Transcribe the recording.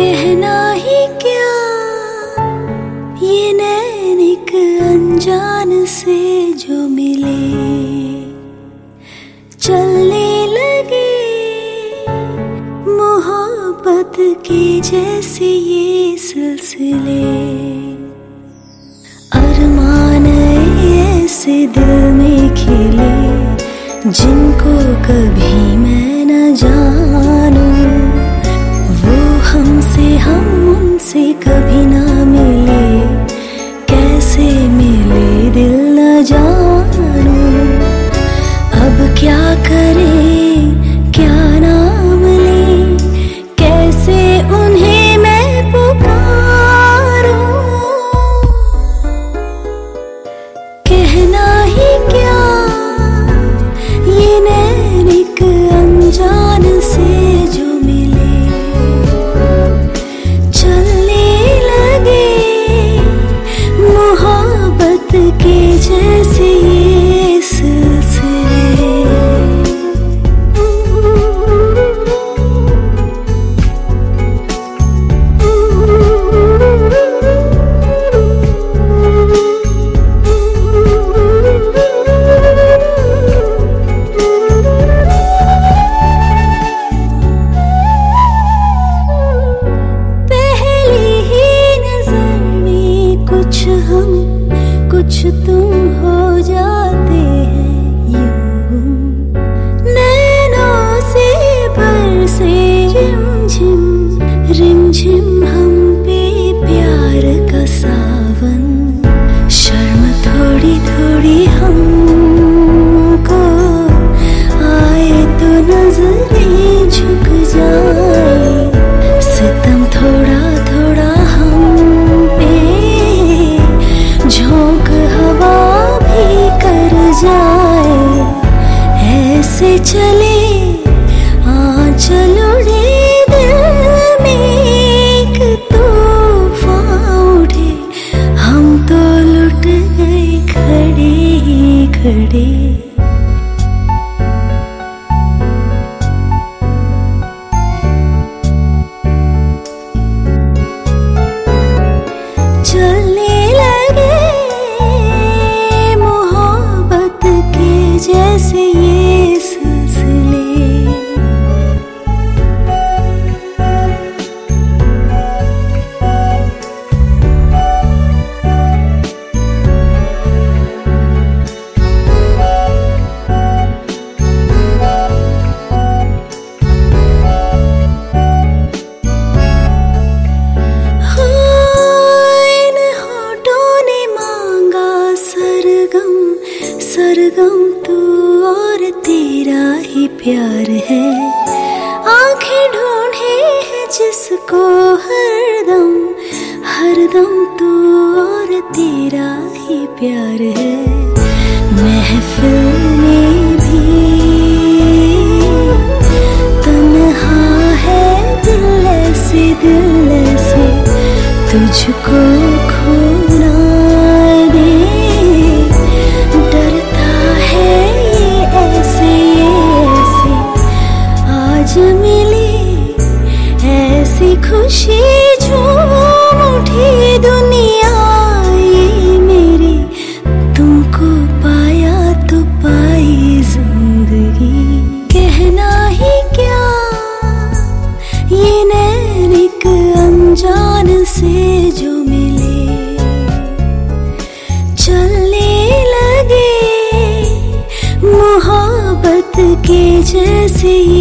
कहना ही क्या? ये नैन एक अनजान से जो मिले। चलने लगे मोहब्बत के जैसे ये सिलसिले। अरमान ऐसे दिल में खिले, जिनको कभी मैं न जानू। कभी ना मिले। कैसे मिले? दिल न जानू। अब क्या करें? कुछ तुम हो जाते हैं यूँ। नैनों से बरसे रिमझिम रिमझिम हम पे प्यार का सावन। शर्म थोड़ी थोड़ी हमको, आए तो नज़रें झुक जाए। सितम थोड़ा ऐसे चले। आ, चलो रे दिल में तूफ़ान उठे हम तो लुट गए खड़े खड़े। ही प्यार है। आँखें ढूंढे है जिसको हरदम हरदम तू और तेरा ही प्यार है। महफिल में भी तन्हा है दिल ऐसे दिल ऐसे तुझको खोना झूम उठी दुनिया तुमको पाया तो पाई कहना ही क्या? ये से जो मिले। लगे मोहब्बत के जैसे ये